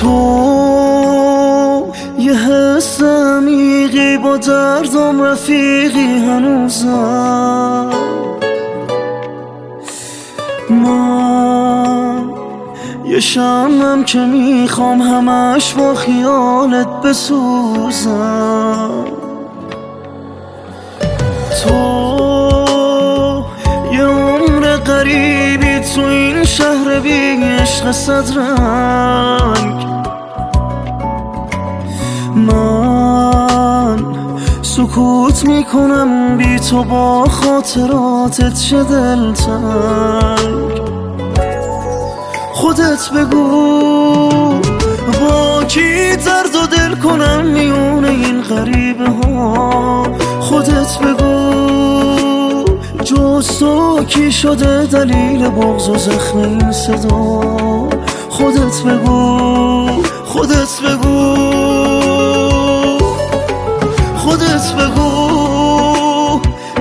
تو یه حس عمیقی با دردم رفیقی هنوزم. من یه شمم که می‌خوام همش با خیالت بسوزم. تو این شهر بی عشق صدرنگ. من سکوت می‌کنم بی تو با خاطراتت چه دلتنگ. خودت بگو با کی درد و دل کنم میونه این غریبه. کی شده دلیل بغض و زخم این صدا. خودت بگو خودت بگو. خودت بگو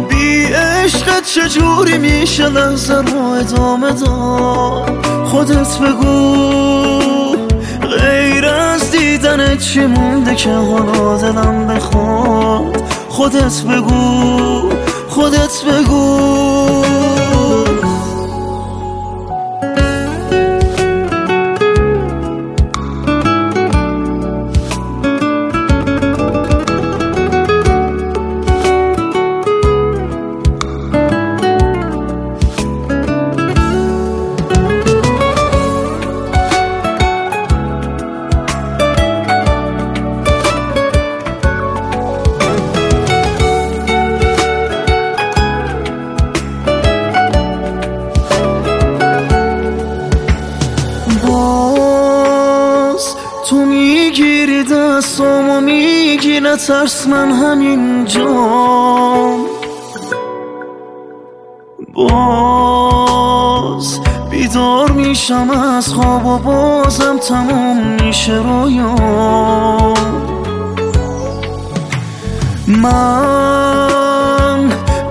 بی عشقت چجوری میشه لحظه رو ادامه داد؟ خودت بگو غیر از دیدن چی مونده که حالا دلم بخواد؟ خودت بگو خودت بگو. تو می‌گیری دستام و میگی نترس من همینجا باز بیدار میشم از خواب و بازم تموم میشه رویام. من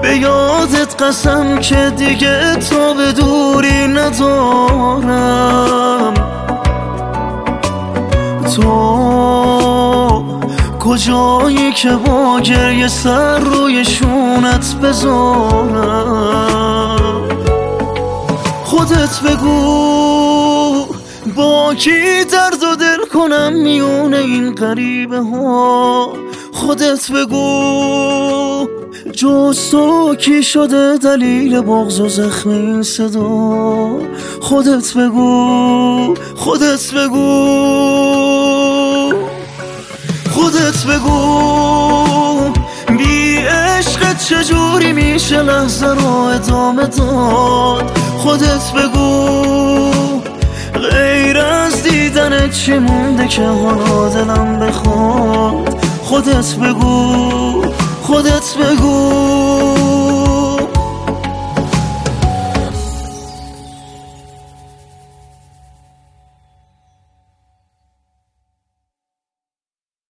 به یادت قسم که دیگه تا به دوری ندارم. کجایی که با گریه سر روی شونت بذارم. خودت بگو با کی درد و دل کنم میونه این غریبه ها. خودت بگو جز تو کی شده دلیل بغض و زخم این صدا. خودت بگو خودت بگو. خودت بگو بی عشقت چجوری میشه لحظه رو ادامه داد؟ خودت بگو غیر از دیدن چی مونده که حالا دلم بخواد؟ خودت بگو خودت بگو.